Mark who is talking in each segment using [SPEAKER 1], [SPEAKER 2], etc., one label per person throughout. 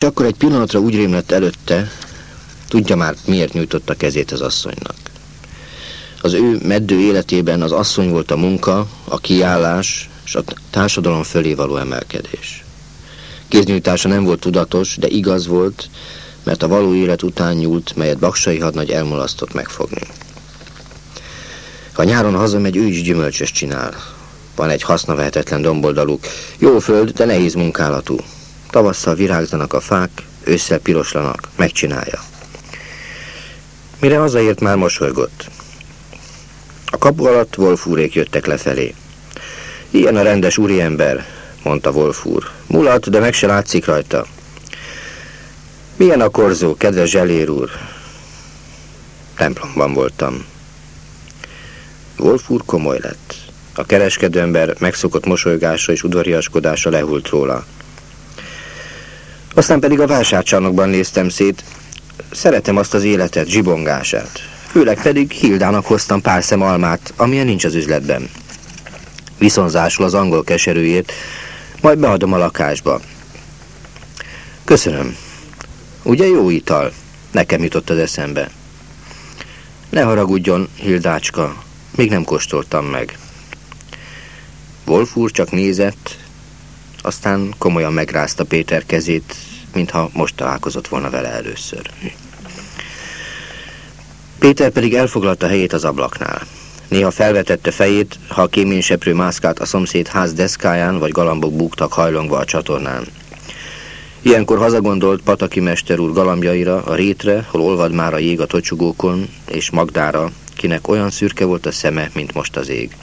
[SPEAKER 1] És akkor egy pillanatra úgy rémlett előtte, tudja már, miért nyújtotta kezét az asszonynak. Az ő meddő életében az asszony volt a munka, a kiállás és a társadalom fölé való emelkedés. Kéznyújtása nem volt tudatos, de igaz volt, mert a való élet után nyúlt, melyet Baksai hadnagy elmulasztott megfogni. Ha nyáron hazamegy, ő is gyümölcsös csinál. Van egy hasznavehetetlen domboldaluk. Jó föld, de nehéz munkálatú. Tavasszal virágzanak a fák, ősszel piroslanak. Megcsinálja. Mire hazaért már mosolygott. A kapu alatt Wolfúrék jöttek lefelé. Ilyen a rendes úriember, mondta Wolfúr. Mulat, de meg se látszik rajta. Milyen a korzó, kedves Zselér úr? Templomban voltam. Wolf úr komoly lett. A kereskedő ember megszokott mosolygása és udvariaskodása lehult róla. Aztán pedig a vásárcsarnokban néztem szét. Szeretem azt az életet, zsibongását. Főleg pedig Hildának hoztam pár szem almát, amilyen nincs az üzletben. Viszonzásul az angol keserűjét, majd beadom a lakásba. Köszönöm. Ugye jó ital? Nekem jutott az eszembe. Ne haragudjon, Hildácska, még nem kóstoltam meg. Wolf úr csak nézett, aztán komolyan megrázta Péter kezét, mintha most találkozott volna vele először. Péter pedig elfoglalta helyét az ablaknál. Néha felvetette fejét, ha a kéményseprő mászkált a szomszéd ház deszkáján, vagy galambok búgtak hajlongva a csatornán. Ilyenkor hazagondolt Pataki mester úr galambjaira, a rétre, hol olvad már a jég a tocsugókon, és Magdára, kinek olyan szürke volt a szeme, mint most az ég.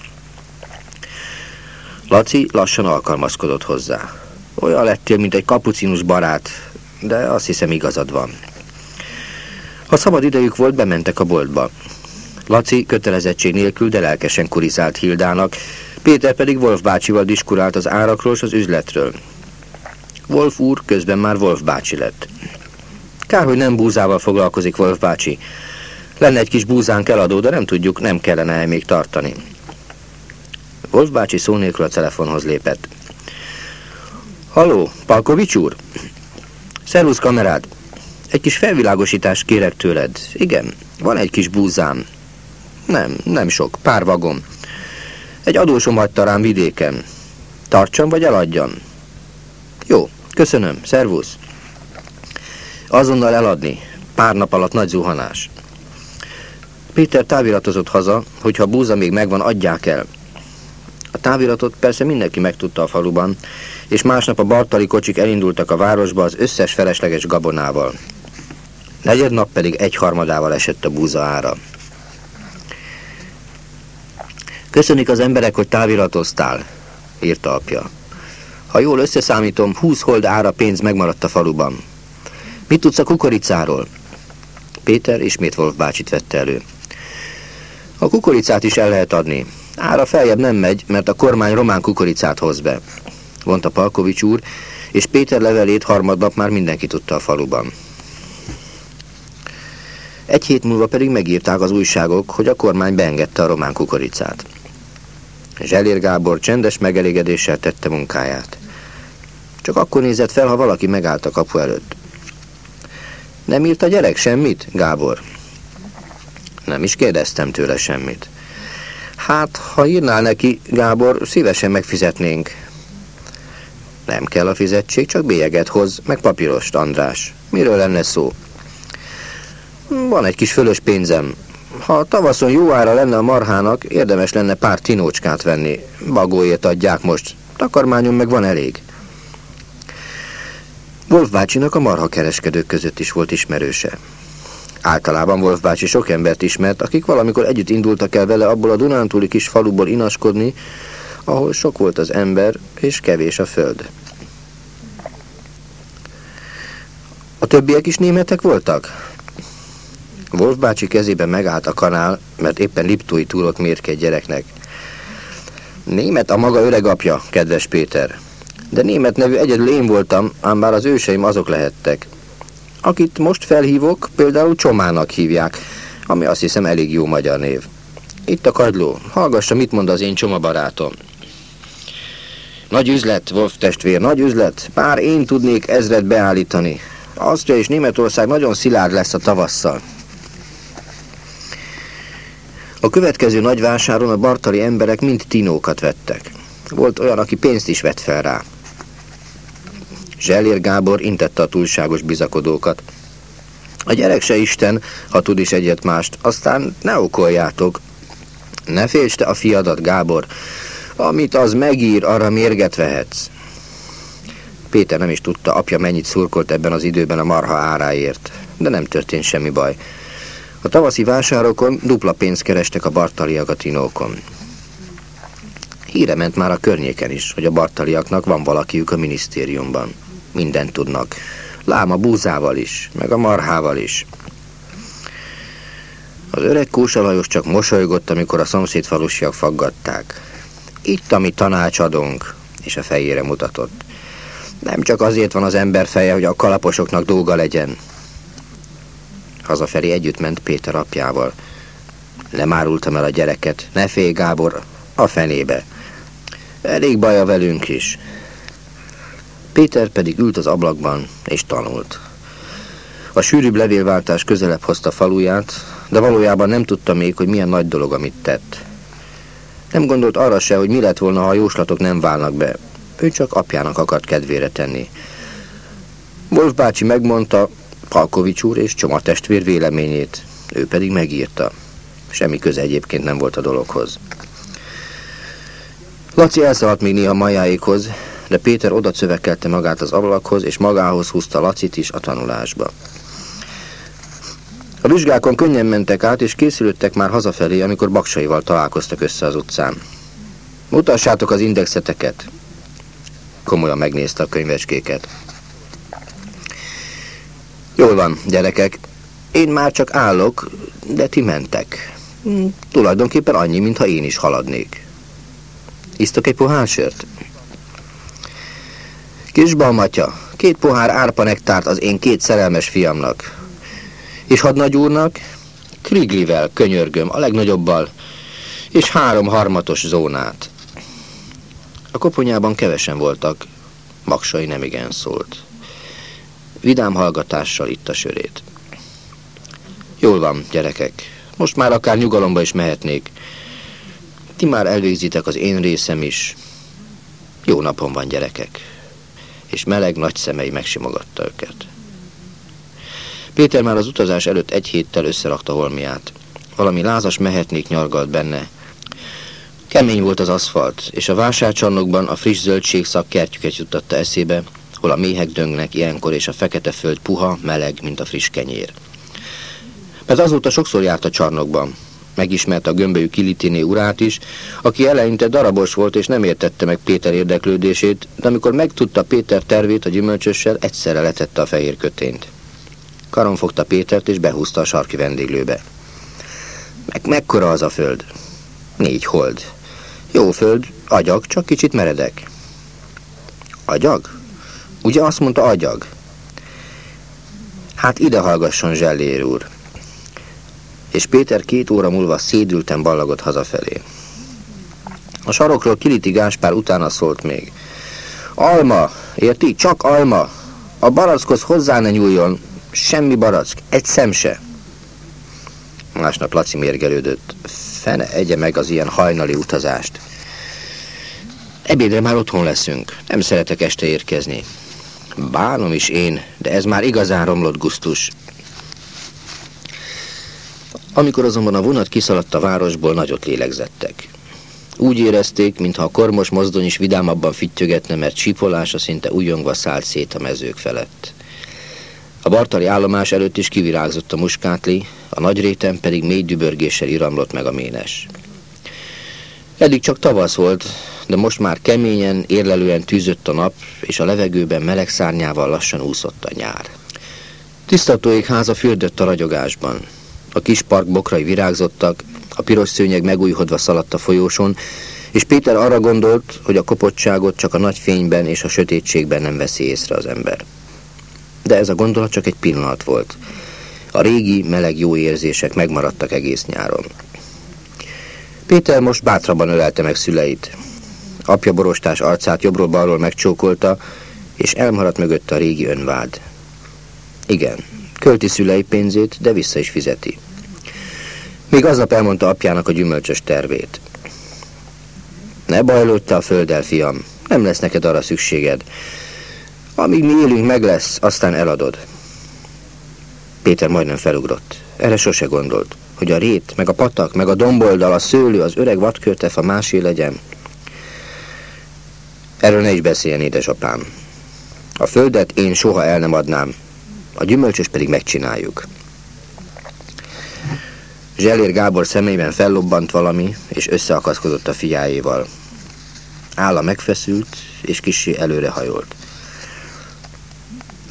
[SPEAKER 1] Laci lassan alkalmazkodott hozzá. Olyan lettél, mint egy kapucinus barát, de azt hiszem igazad van. Ha szabad idejük volt, bementek a boltba. Laci kötelezettség nélkül, de lelkesen kurizált Hildának, Péter pedig Wolf bácsival diskurált az árakról és az üzletről. Wolf úr közben már Wolf bácsi lett. Kár, hogy nem búzával foglalkozik Wolf bácsi. Lenne egy kis búzánk eladó, de nem tudjuk, nem kellene -e még tartani. Wolf bácsi szó nélkül a telefonhoz lépett. Halló, Palkovics úr? Szervusz kamerád! Egy kis felvilágosítást kérek tőled. Igen, van egy kis búzám. Nem, nem sok, pár vagon. Egy adósom hagyta rám vidéken. Tartsam vagy eladjam? Jó, köszönöm, szervusz. Azonnal eladni. Pár nap alatt nagy zuhanás. Péter táviratozott haza, hogyha búza még megvan, adják el. A táviratot persze mindenki megtudta a faluban, és másnap a Bartali kocsik elindultak a városba az összes felesleges gabonával. Negyed nap pedig egyharmadával esett a búza ára. Köszönik az emberek, hogy táviratoztál, írta apja. Ha jól összeszámítom, húsz hold ára pénz megmaradt a faluban. Mit tudsz a kukoricáról? Péter ismét Wolf bácsit vette elő. A kukoricát is el lehet adni. Ára feljebb nem megy, mert a kormány román kukoricát hoz be, mondta Palkovics úr, és Péter levelét harmadnap már mindenki tudta a faluban. Egy hét múlva pedig megírták az újságok, hogy a kormány beengedte a román kukoricát. Zselér Gábor csendes megelégedéssel tette munkáját. Csak akkor nézett fel, ha valaki megállt a kapu előtt. Nem írt a gyerek semmit, Gábor? Nem is kérdeztem tőle semmit. Hát, ha írnál neki, Gábor, szívesen megfizetnénk. Nem kell a fizetség, csak bélyeget hoz, meg papírost, András. Miről lenne szó? Van egy kis fölös pénzem. Ha tavaszon jó ára lenne a marhának, érdemes lenne pár tinócskát venni. Bagóért adják most. Takarmányom meg van elég. Wolf bácsinak a marha kereskedők között is volt ismerőse. Általában Wolf bácsi sok embert ismert, akik valamikor együtt indultak el vele abból a Dunántúli kis faluból inaskodni, ahol sok volt az ember és kevés a föld. A többiek is németek voltak? Wolf bácsi kezében megállt a kanál, mert éppen Liptói túrott mérke gyereknek. Német a maga öreg apja, kedves Péter. De német nevű egyedül én voltam, ám bár az őseim azok lehettek. Akit most felhívok, például Csomának hívják, ami azt hiszem elég jó magyar név. Itt a kagyló. Hallgassa, mit mond az én csoma barátom. Nagy üzlet, Wolf testvér, nagy üzlet. Pár én tudnék ezret beállítani. Ausztria és Németország nagyon szilárd lesz a tavasszal. A következő nagy vásáron a bartali emberek mind tinókat vettek. Volt olyan, aki pénzt is vett fel rá. Zselér Gábor intette a túlságos bizakodókat. A gyerek se Isten, ha tud is egyet mást, aztán ne okoljátok. Ne félts te a fiadat, Gábor. Amit az megír, arra mérget vehetsz. Péter nem is tudta, apja mennyit szurkolt ebben az időben a marha áráért, de nem történt semmi baj. A tavaszi vásárokon dupla pénzt kerestek a bartaliak a tinókon. Híre ment már a környéken is, hogy a bartaliaknak van valakiük a minisztériumban. Mindent tudnak. Lám a búzával is, meg a marhával is. Az öreg kúsalajos csak mosolygott, amikor a szomszéd falusiak faggatták. Itt a mi tanácsadónk, és a fejére mutatott. Nem csak azért van az ember feje, hogy a kalaposoknak dolga legyen. Hazafelé együtt ment Péter apjával. Lemárultam el a gyereket. Ne félj, Gábor, a fenébe. Elég baja velünk is. Péter pedig ült az ablakban és tanult. A sűrűbb levélváltás közelebb hozta faluját, de valójában nem tudta még, hogy milyen nagy dolog, amit tett. Nem gondolt arra se, hogy mi lett volna, ha a jóslatok nem válnak be. Ő csak apjának akart kedvére tenni. Wolf bácsi megmondta Palkovics úr és Csoma testvér véleményét, ő pedig megírta. Semmi köze egyébként nem volt a dologhoz. Laci elszaladt még néha majáékhoz, de Péter oda magát az ablakhoz, és magához húzta Lacit is a tanulásba. A vizsgákon könnyen mentek át, és készülöttek már hazafelé, amikor baksaival találkoztak össze az utcán. Mutassátok az indexeteket. Komolyan megnézte a könyvecskéket. Jól van, gyerekek. Én már csak állok, de ti mentek. Hm, tulajdonképpen annyi, mintha én is haladnék. Isztok egy pohár sört? Kisbalmatya, két pohár árpa nektárt az én két szerelmes fiamnak. És hadnagy úrnak? Kriglivel, könyörgöm, a legnagyobbal, és három harmatos zónát. A koponyában kevesen voltak, Maksai nem igen szólt. Vidám hallgatással itt a sörét. Jól van, gyerekek, most már akár nyugalomba is mehetnék. Ti már elvégzitek az én részem is. Jó napom van, gyerekek. És meleg nagy szemei megsimogatta őket. Péter már az utazás előtt egy héttel összerakta holmiát. Valami lázas mehetnék nyargalt benne. Kemény volt az aszfalt, és a vásárcsarnokban a friss zöldségszak kertjüket juttatta eszébe, hol a méhek döngnek ilyenkor, és a fekete föld puha, meleg, mint a friss kenyér. Mert azóta sokszor járt a csarnokban. Megismerte a gömbölyű Kilitiné urát is, aki eleinte darabos volt és nem értette meg Péter érdeklődését, de amikor megtudta Péter tervét a gyümölcsössel, egyszerre letette a fehér kötényt. Karon fogta Pétert és behúzta a sarki vendéglőbe. Meg mekkora az a föld? Négy hold. Jó föld, agyag, csak kicsit meredek. Agyag? Ugye azt mondta agyag? Hát ide hallgasson Zsellér úr. És Péter két óra múlva szédülten ballagott hazafelé. A sarokról Kiliti Gáspár utána szólt még. Alma, érti? Csak alma. A barackhoz hozzá ne nyúljon. Semmi barack, egy szem se. Másnap Laci mérgelődött. Fene egye meg az ilyen hajnali utazást. Ebédre már otthon leszünk. Nem szeretek este érkezni. Bánom is én, de ez már igazán romlott gusztus. Amikor azonban a vonat kiszaladt a városból, nagyot lélegzettek. Úgy érezték, mintha a kormos mozdony is vidámabban fittyögetne, mert sípolása szinte újongva szállt szét a mezők felett. A bartali állomás előtt is kivirágzott a muskátli, a nagy réten pedig mély dübörgéssel iramlott meg a ménes. Eddig csak tavasz volt, de most már keményen, érlelően tűzött a nap, és a levegőben meleg szárnyával lassan úszott a nyár. Tisztatóik háza fürdött a ragyogásban. A kis park bokrai virágzottak, a piros szőnyeg megújhodva szaladt a folyóson, és Péter arra gondolt, hogy a kopottságot csak a nagy fényben és a sötétségben nem veszi észre az ember. De ez a gondolat csak egy pillanat volt. A régi, meleg jó érzések megmaradtak egész nyáron. Péter most bátrabban ölelte meg szüleit. Apja borostás arcát jobbról-balról megcsókolta, és elmaradt mögött a régi önvád. Igen, költi szülei pénzét, de vissza is fizeti. Még aznap elmondta apjának a gyümölcsös tervét. Ne bajlódj a földdel, fiam, nem lesz neked arra szükséged. Amíg mi élünk, meg lesz, aztán eladod. Péter majdnem felugrott. Erre sose gondolt, hogy a rét, meg a patak, meg a domboldal, a szőlő, az öreg vadkörtef a másé legyen. Erről ne is beszéljen, édesapám. A földet én soha el nem adnám, a gyümölcsös pedig megcsináljuk. Zselér Gábor szemében fellobbant valami, és összeakaszkodott a fiájéval. Álla megfeszült, és kissé előrehajolt.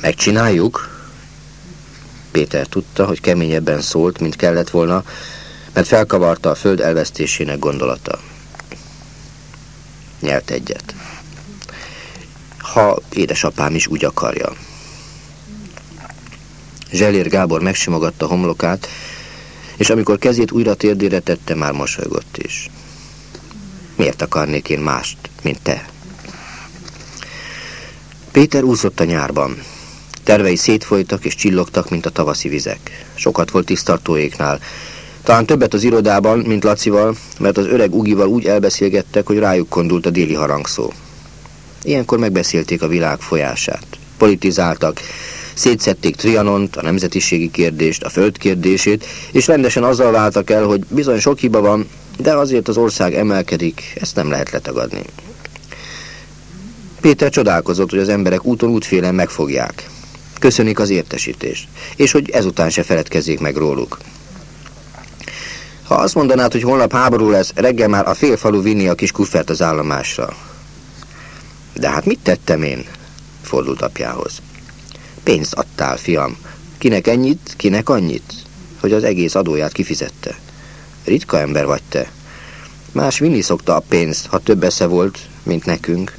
[SPEAKER 1] Megcsináljuk? Péter tudta, hogy keményebben szólt, mint kellett volna, mert felkavarta a föld elvesztésének gondolata. Nyelt egyet. Ha édesapám is úgy akarja. Zselér Gábor megsimogatta homlokát, és amikor kezét újra térdére tette, már mosolygott is. Miért akarnék én mást, mint te? Péter úszott a nyárban. Tervei szétfolytak és csillogtak, mint a tavaszi vizek. Sokat volt tisztartóéknál. Talán többet az irodában, mint Lacival, mert az öreg Ugival úgy elbeszélgettek, hogy rájuk kondult a déli harangszó. Ilyenkor megbeszélték a világ folyását. Politizáltak, szétszették Trianont, a nemzetiségi kérdést, a föld kérdését, és rendesen azzal váltak el, hogy bizony sok hiba van, de azért az ország emelkedik, ezt nem lehet letagadni. Péter csodálkozott, hogy az emberek úton útfélen megfogják. Köszönik az értesítést, és hogy ezután se feledkezzék meg róluk. Ha azt mondanád, hogy holnap háború lesz, reggel már a fél falu vinni a kis kuffert az állomásra. De hát mit tettem én? Fordult apjához. Pénzt adtál, fiam. Kinek ennyit, kinek annyit? Hogy az egész adóját kifizette. Ritka ember vagy te. Más vinni szokta a pénzt, ha több esze volt, mint nekünk.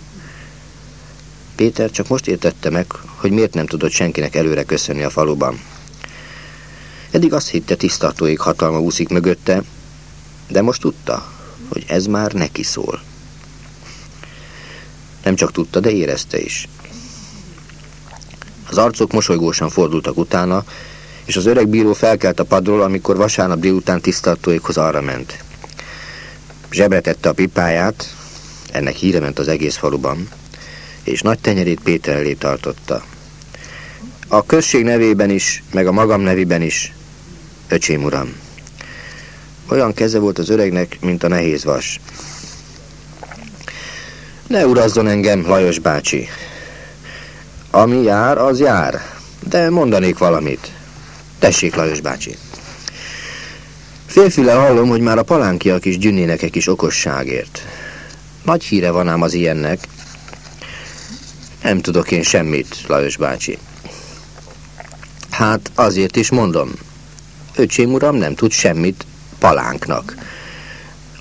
[SPEAKER 1] Péter csak most értette meg, hogy miért nem tudott senkinek előre köszönni a faluban. Eddig azt hitte, tisztartóig hatalma úszik mögötte, de most tudta, hogy ez már neki szól. Nem csak tudta, de érezte is. Az arcok mosolygósan fordultak utána, és az öreg bíró felkelt a padról, amikor vasárnap délután tisztartóikhoz arra ment. Zsebre tette a pipáját, ennek híre ment az egész faluban, és nagy tenyerét Péter elé tartotta. A község nevében is, meg a magam nevében is, öcsém uram. Olyan keze volt az öregnek, mint a nehéz vas. Ne urazzon engem, Lajos bácsi. Ami jár, az jár. De mondanék valamit. Tessék, Lajos bácsi. Félfüle hallom, hogy már a palánkiak is gyűnnének egy kis okosságért. Nagy híre van ám az ilyennek. Nem tudok én semmit, Lajos bácsi. Hát azért is mondom. Öcsém uram nem tud semmit palánknak.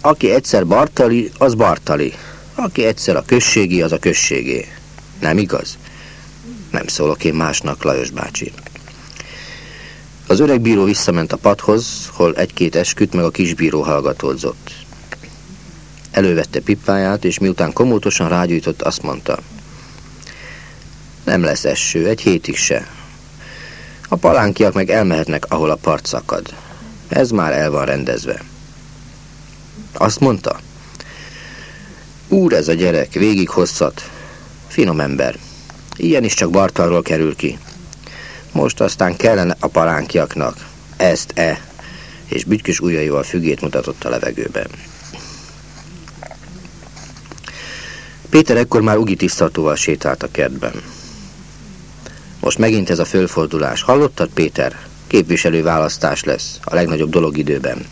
[SPEAKER 1] Aki egyszer Bartali, az Bartali. Aki egyszer a községi, az a községé. Nem igaz? Nem szólok én másnak, Lajos bácsi. Az öreg bíró visszament a padhoz, hol egy-két esküt meg a kisbíró hallgatódzott. Elővette pipáját, és miután komótosan rágyújtott, azt mondta. Nem lesz eső, egy hétig se. A palánkiak meg elmehetnek, ahol a part szakad. Ez már el van rendezve. Azt mondta. Úr ez a gyerek, végig hosszat. Finom ember. Ilyen is csak Bartalról kerül ki. Most aztán kellene a palánkiaknak. Ezt-e. És bütykös ujjaival fügét mutatott a levegőben. Péter ekkor már ugi tisztartóval sétált a kertben. Most megint ez a fölfordulás. Hallottad, Péter? Képviselő választás lesz, a legnagyobb dolog időben.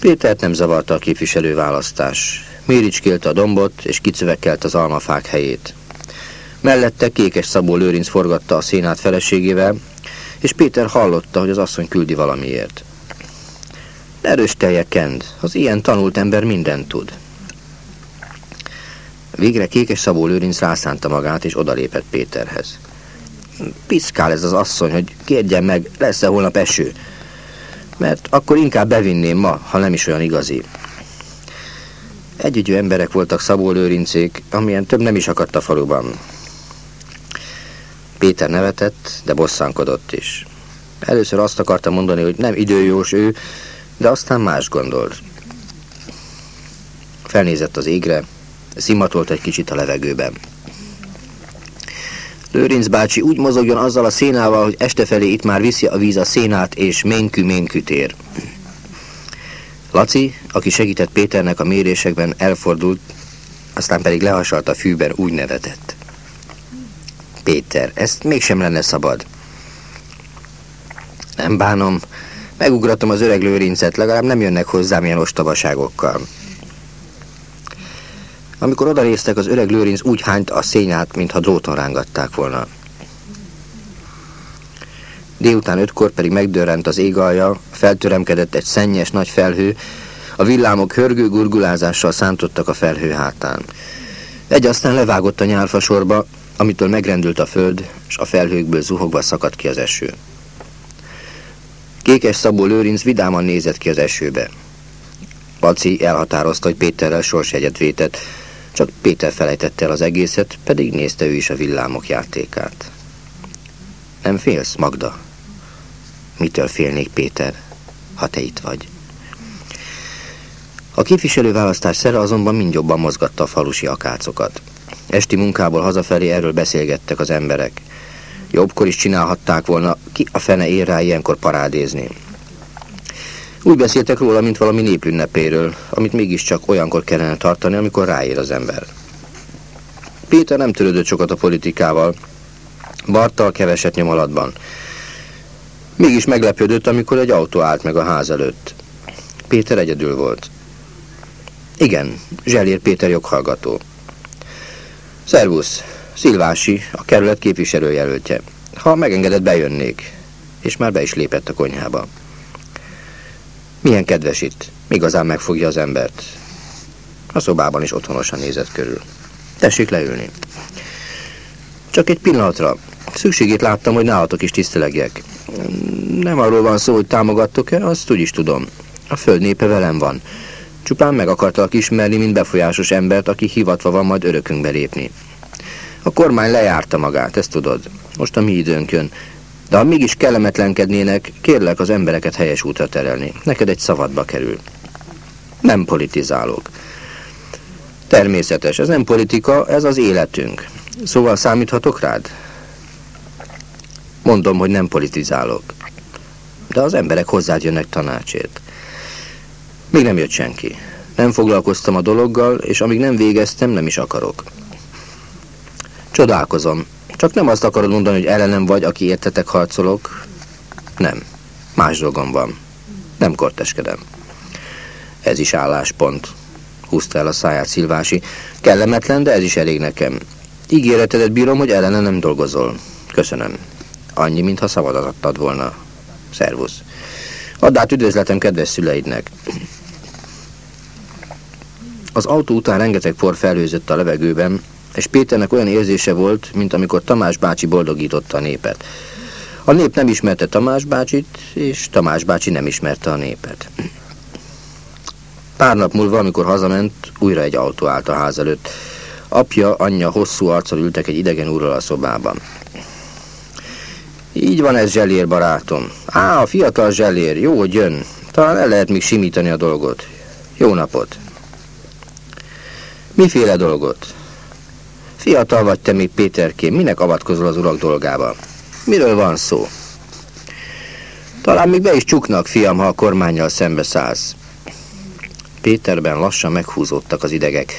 [SPEAKER 1] Pétert nem zavarta a képviselő választás. Méricskélte a dombot, és kicövekelt az almafák helyét. Mellette Kékes Szabó Lőrinc forgatta a szénát feleségével, és Péter hallotta, hogy az asszony küldi valamiért. Erős telje kend, az ilyen tanult ember mindent tud. Végre Kékes Szabó Lőrinc rászánta magát, és odalépett Péterhez. Piszkál ez az asszony, hogy kérjen meg, lesz-e holnap eső. Mert akkor inkább bevinném ma, ha nem is olyan igazi. Együgyű emberek voltak Szabó Lőrincék, amilyen több nem is akadt a faluban. Péter nevetett, de bosszankodott is. Először azt akarta mondani, hogy nem időjós ő, de aztán más gondolt. Felnézett az égre, szimatolt egy kicsit a levegőben. Lőrinc bácsi úgy mozogjon azzal a szénával, hogy este felé itt már viszi a víz a szénát, és ménkű-ménkű tér. Laci, aki segített Péternek a mérésekben, elfordult, aztán pedig lehasalt a fűben, úgy nevetett. Péter, ezt mégsem lenne szabad. Nem bánom, megugratom az öreg lőrincet, legalább nem jönnek hozzám ilyen ostobaságokkal. Amikor odanéztek, az öreg lőrinc úgy hányt a szényát, mintha dróton rángatták volna. Délután ötkor pedig megdörrent az égalja, feltöremkedett egy szennyes nagy felhő, a villámok hörgő gurgulázással szántottak a felhő hátán. Egy aztán levágott a nyálfasorba, amitől megrendült a föld, és a felhőkből zuhogva szakadt ki az eső. Kékes Szabó Lőrinc vidáman nézett ki az esőbe. Laci elhatározta, hogy Péterrel sorsjegyet vétett, csak Péter felejtette el az egészet, pedig nézte ő is a villámok játékát. Nem félsz, Magda? Mitől félnék, Péter, ha te itt vagy? A képviselőválasztás szere azonban mind jobban mozgatta a falusi akácokat. Esti munkából hazafelé erről beszélgettek az emberek. Jobbkor is csinálhatták volna, ki a fene ér rá ilyenkor parádézni. Úgy beszéltek róla, mint valami népünnepéről, amit mégiscsak olyankor kellene tartani, amikor ráér az ember. Péter nem törődött sokat a politikával, Bartal keveset nyom alatban. Mégis meglepődött, amikor egy autó állt meg a ház előtt. Péter egyedül volt. Igen, Zselér Péter joghallgató. Szervusz, Szilvási, a kerület képviselőjelöltje. Ha megengedett, bejönnék. És már be is lépett a konyhába. Milyen kedves itt. Igazán megfogja az embert. A szobában is otthonosan nézett körül. Tessék leülni. Csak egy pillanatra. Szükségét láttam, hogy nálatok is tisztelegjek. Nem arról van szó, hogy támogattok-e, azt úgy is tudom. A föld népe velem van. Csupán meg akartalak ismerni, mint befolyásos embert, aki hivatva van majd örökünkbe lépni. A kormány lejárta magát, ezt tudod. Most a mi időnk jön. De ha mégis kellemetlenkednének, kérlek az embereket helyes útra terelni. Neked egy szavadba kerül. Nem politizálok. Természetes, ez nem politika, ez az életünk. Szóval számíthatok rád? Mondom, hogy nem politizálok. De az emberek hozzád jönnek tanácsért. Még nem jött senki. Nem foglalkoztam a dologgal, és amíg nem végeztem, nem is akarok. Csodálkozom. Csak nem azt akarod mondani, hogy ellenem vagy, aki értetek harcolok. Nem. Más dolgom van. Nem korteskedem. Ez is álláspont. Húzta el a száját Szilvási. Kellemetlen, de ez is elég nekem. Ígéretedet bírom, hogy ellene nem dolgozol. Köszönöm. Annyi, mintha szavadat adtad volna. Szervusz. Add át üdvözletem kedves szüleidnek. Az autó után rengeteg por felhőzött a levegőben, és Péternek olyan érzése volt, mint amikor Tamás bácsi boldogította a népet. A nép nem ismerte Tamás bácsit, és Tamás bácsi nem ismerte a népet. Pár nap múlva, amikor hazament, újra egy autó állt a ház előtt. Apja, anyja hosszú arccal ültek egy idegen úrral a szobában. Így van ez, Zselér barátom. Á, a fiatal Zselér, jó, hogy jön. Talán el lehet még simítani a dolgot. Jó napot. Miféle dolgot? Fiatal vagy te még, Péterkém, minek avatkozol az urak dolgába? Miről van szó? Talán még be is csuknak, fiam, ha a kormányjal szembe szállsz. Péterben lassan meghúzódtak az idegek.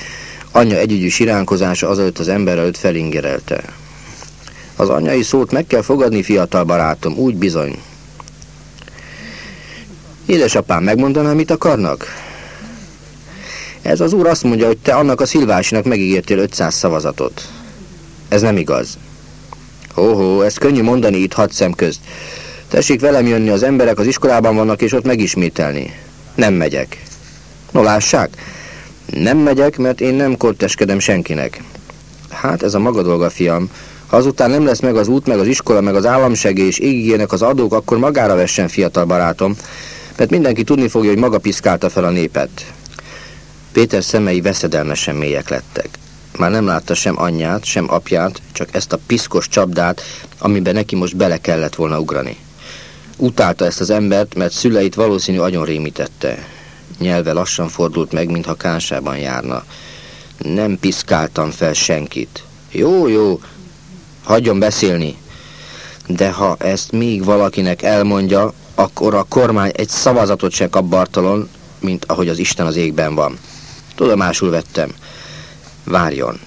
[SPEAKER 1] Anyja együgyű siránkozása azelőtt az ember előtt felingerelte. Az anyai szót meg kell fogadni, fiatal barátom, úgy bizony. Édesapám, megmondaná, mit akarnak? Ez az úr azt mondja, hogy te annak a Szilvásinak megígértél 500 szavazatot. Ez nem igaz. Óhó, ez könnyű mondani itt hat szem közt. Tessék velem jönni, az emberek az iskolában vannak, és ott megismételni. Nem megyek. No, lássák. Nem megyek, mert én nem korteskedem senkinek. Hát ez a maga dolga, fiam. Ha azután nem lesz meg az út, meg az iskola, meg az államsegély, és égigének az adók, akkor magára vessen, fiatal barátom. Mert mindenki tudni fogja, hogy maga piszkálta fel a népet. Péter szemei veszedelmesen mélyek lettek. Már nem látta sem anyját, sem apját, csak ezt a piszkos csapdát, amiben neki most bele kellett volna ugrani. Utálta ezt az embert, mert szüleit valószínű agyon rémítette. Nyelve lassan fordult meg, mintha kánsában járna. Nem piszkáltam fel senkit. Jó, jó, hagyjon beszélni. De ha ezt még valakinek elmondja, akkor a kormány egy szavazatot se kap Bartalon, mint ahogy az Isten az égben van. Tudomásul vettem. Várjon.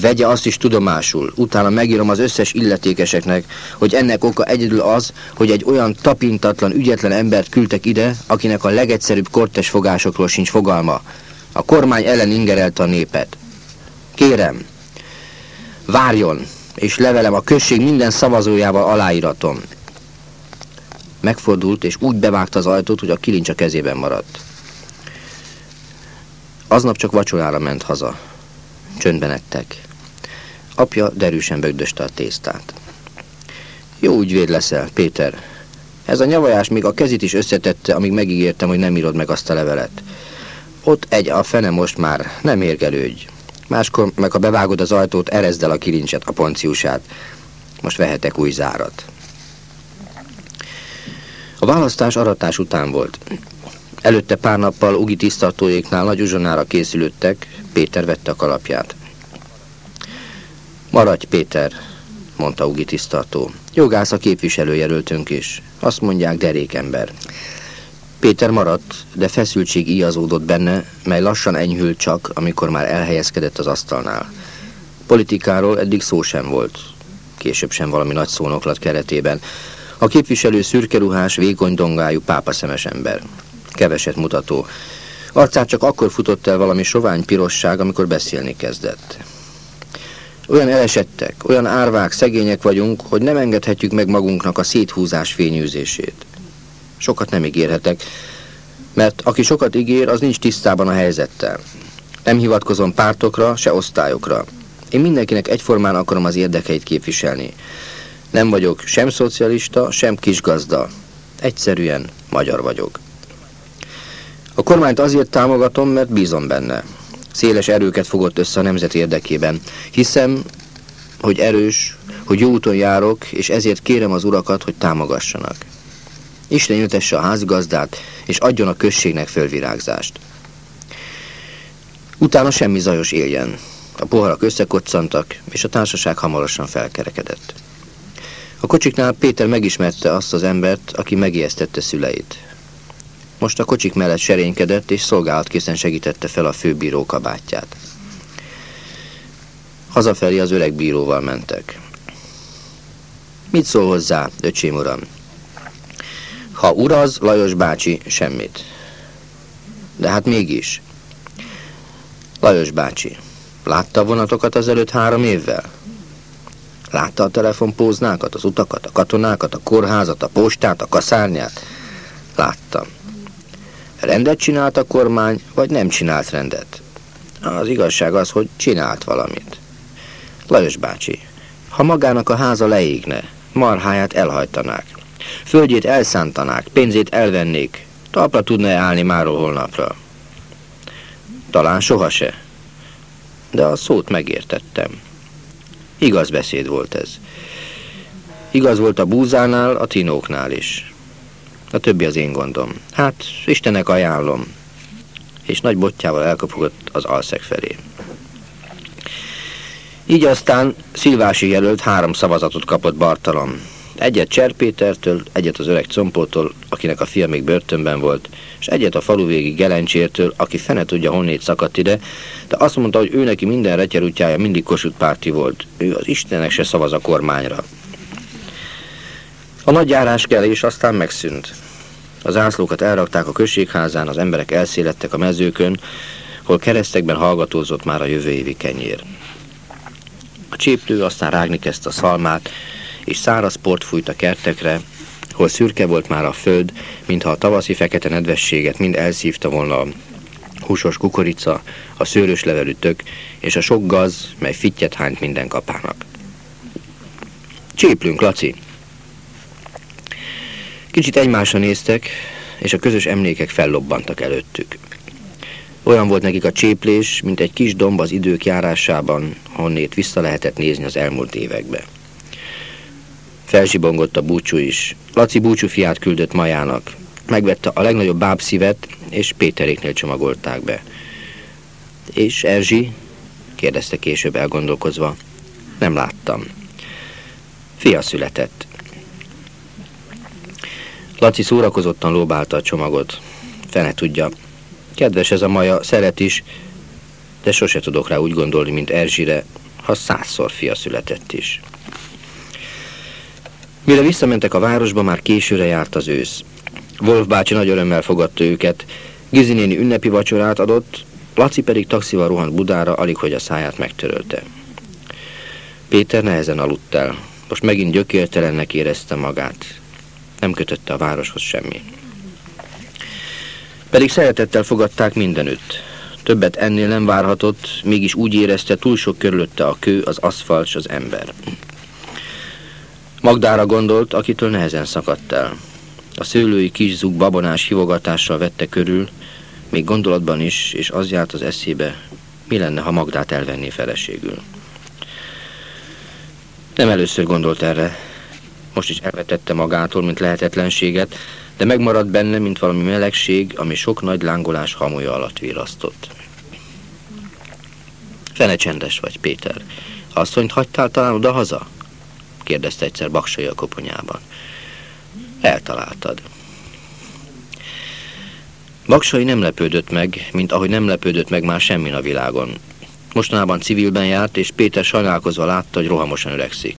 [SPEAKER 1] Vegye azt is tudomásul. Utána megírom az összes illetékeseknek, hogy ennek oka egyedül az, hogy egy olyan tapintatlan, ügyetlen embert küldtek ide, akinek a legegyszerűbb kortes fogásokról sincs fogalma. A kormány ellen ingerelt a népet. Kérem, várjon, és levelem a község minden szavazójával aláíratom. Megfordult, és úgy bevágta az ajtót, hogy a kilincs a kezében maradt. Aznap csak vacsorára ment haza. Csöndben ettek. Apja derűsen bögdöste a tésztát. Jó ügyvéd leszel, Péter. Ez a nyavajás még a kezit is összetette, amíg megígértem, hogy nem írod meg azt a levelet. Ott egy a fene most már, nem érgelődj. Máskor meg ha bevágod az ajtót, erezd el a kilincset, a ponciusát. Most vehetek új zárat. A választás aratás után volt. Előtte pár nappal Ugi tisztartóéknál nagy uzsonára készülődtek, Péter vette a kalapját. Maradj, Péter, mondta Ugi tisztartó. Jogász a képviselőjelöltünk is. Azt mondják derékember. Péter maradt, de feszültség íjazódott benne, mely lassan enyhült csak, amikor már elhelyezkedett az asztalnál. Politikáról eddig szó sem volt, később sem valami nagy szónoklat keretében. A képviselő szürkeruhás, vékony dongájú pápaszemes ember. Keveset mutató. Arcát csak akkor futott el valami sovány pirosság, amikor beszélni kezdett. Olyan elesettek, olyan árvák, szegények vagyunk, hogy nem engedhetjük meg magunknak a széthúzás fényűzését. Sokat nem ígérhetek, mert aki sokat ígér, az nincs tisztában a helyzettel. Nem hivatkozom pártokra, se osztályokra. Én mindenkinek egyformán akarom az érdekeit képviselni. Nem vagyok sem szocialista, sem kisgazda. Egyszerűen magyar vagyok. A kormányt azért támogatom, mert bízom benne. Széles erőket fogott össze a nemzet érdekében. Hiszem, hogy erős, hogy jó úton járok, és ezért kérem az urakat, hogy támogassanak. Isten ültesse a házgazdát, és adjon a községnek fölvirágzást. Utána semmi zajos éljen. A poharak összekoccantak, és a társaság hamarosan felkerekedett. A kocsiknál Péter megismerte azt az embert, aki megijesztette szüleit. Most a kocsik mellett serénykedett, és szolgálatkészen segítette fel a főbíró kabátját. Hazafelé az öreg bíróval mentek. Mit szól hozzá, öcsém uram? Ha uraz, Lajos bácsi, semmit. De hát mégis. Lajos bácsi, látta a vonatokat az előtt három évvel? Látta a telefonpóznákat, az utakat, a katonákat, a kórházat, a postát, a kaszárnyát? Láttam. Rendet csinált a kormány, vagy nem csinált rendet? Az igazság az, hogy csinált valamit. Lajos bácsi, ha magának a háza leégne, marháját elhajtanák, földjét elszántanák, pénzét elvennék, talpra tudna -e állni máról holnapra? Talán soha se. De a szót megértettem. Igaz beszéd volt ez. Igaz volt a búzánál, a tinóknál is. A többi az én gondom. Hát, Istennek ajánlom. És nagy botjával elkapogott az alszeg felé. Így aztán Szilvási jelölt három szavazatot kapott Bartalom. Egyet Cserpétertől, egyet az öreg Compótól, akinek a fia még börtönben volt, és egyet a faluvégi Gelencsértől, aki fene tudja honnét szakadt ide, de azt mondta, hogy ő neki minden retyerútjája mindig Kossuth párti volt. Ő az Istennek se szavaz a kormányra. A nagy járáskelés aztán megszűnt. Az ászlókat elrakták a községházán, az emberek elszélettek a mezőkön, hol keresztekben hallgatózott már a jövő évi kenyér. A cséplő aztán rágni kezdte a szalmát, és száraz port fújt a kertekre, hol szürke volt már a föld, mintha a tavaszi fekete nedvességet mind elszívta volna a húsos kukorica, a szőrös levelű tök, és a sok gaz, mely fittyet hányt minden kapának. Cséplünk, Laci! Kicsit egymásra néztek, és a közös emlékek fellobbantak előttük. Olyan volt nekik a cséplés, mint egy kis domb az idők járásában, honnét vissza lehetett nézni az elmúlt évekbe. Felsibongott a búcsú is. Laci búcsú fiát küldött Majának. Megvette a legnagyobb bábszívet, és Péteréknél csomagolták be. És Erzsi? kérdezte később elgondolkozva. Nem láttam. Fia született. Laci szórakozottan lóbálta a csomagot. Fene tudja. Kedves ez a maja, szeret is, de sose tudok rá úgy gondolni, mint Erzsire, ha százszor fia született is. Mire visszamentek a városba, már későre járt az ősz. Wolf bácsi nagy örömmel fogadta őket, Gizi néni ünnepi vacsorát adott, Laci pedig taxival rohant Budára, alig hogy a száját megtörölte. Péter nehezen aludt el. Most megint gyökértelennek érezte magát. Nem kötötte a városhoz semmi. Pedig szeretettel fogadták mindenütt. Többet ennél nem várhatott, mégis úgy érezte, túl sok körülötte a kő, az aszfalt az ember. Magdára gondolt, akitől nehezen szakadt el. A szőlői kis zug babonás hivogatással vette körül, még gondolatban is, és az járt az eszébe, mi lenne, ha Magdát elvenné feleségül. Nem először gondolt erre, most is elvetette magától, mint lehetetlenséget, de megmaradt benne, mint valami melegség, ami sok nagy lángolás hamoja alatt virasztott. Fene csendes vagy, Péter. Asszonyt hagytál talán oda-haza? kérdezte egyszer Baksai a koponyában. Eltaláltad. Baksai nem lepődött meg, mint ahogy nem lepődött meg már semmi a világon. Mostanában civilben járt, és Péter sajnálkozva látta, hogy rohamosan öregszik.